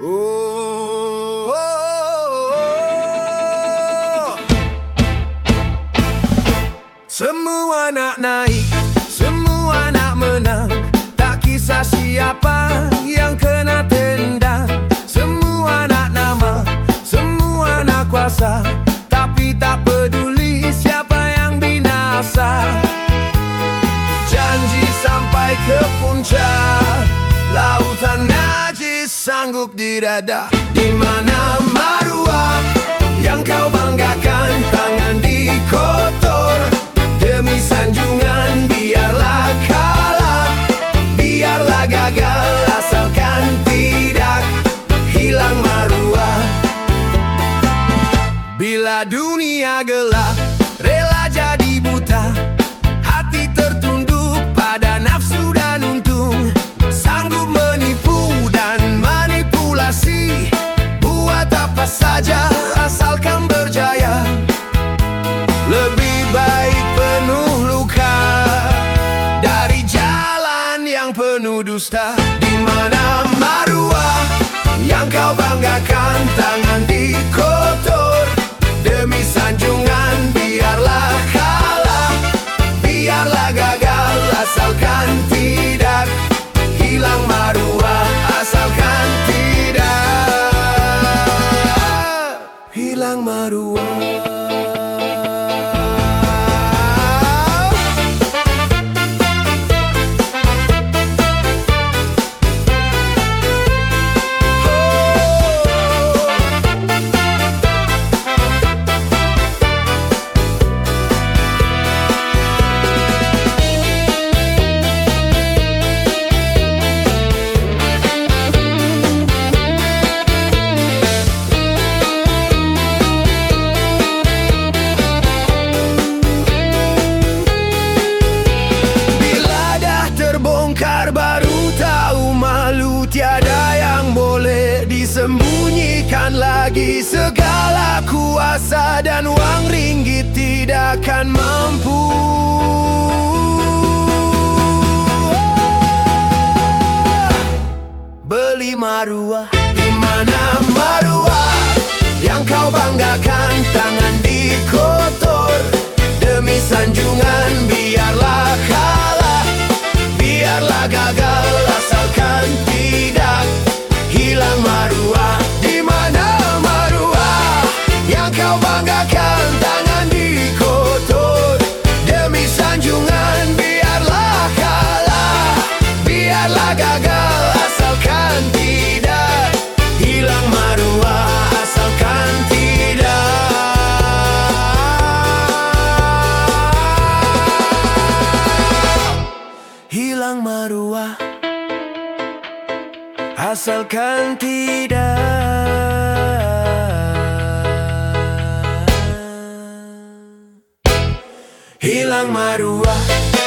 Semua nak naik, semua nak menang. Tak kisah siapa yang kena tendang Semua nak nama, semua nak kuasa. Tapi tak peduli siapa yang binasa. Janji sampai ke puncak Lautan najis sanggup dirada. Di mana maruah yang kau banggakan? Tangan di kotor. Demi sanjungan biarlah kalah. Biarlah gagal asalkan tidak hilang maruah Bila dunia Lebih baik penuh luka Dari jalan yang penuh dusta. Di mana maruah yang kau banggakan Tangan di kotor Demi sanjungan biarlah kalah Biarlah gagal asalkan tidak Hilang maruah asalkan tidak Hilang maruah baru tahu malu Tiada yang boleh disembunyikan lagi. Segala kuasa dan uang ringgit tidak akan mampu. Beli maruah asalkan tidak hilang maruah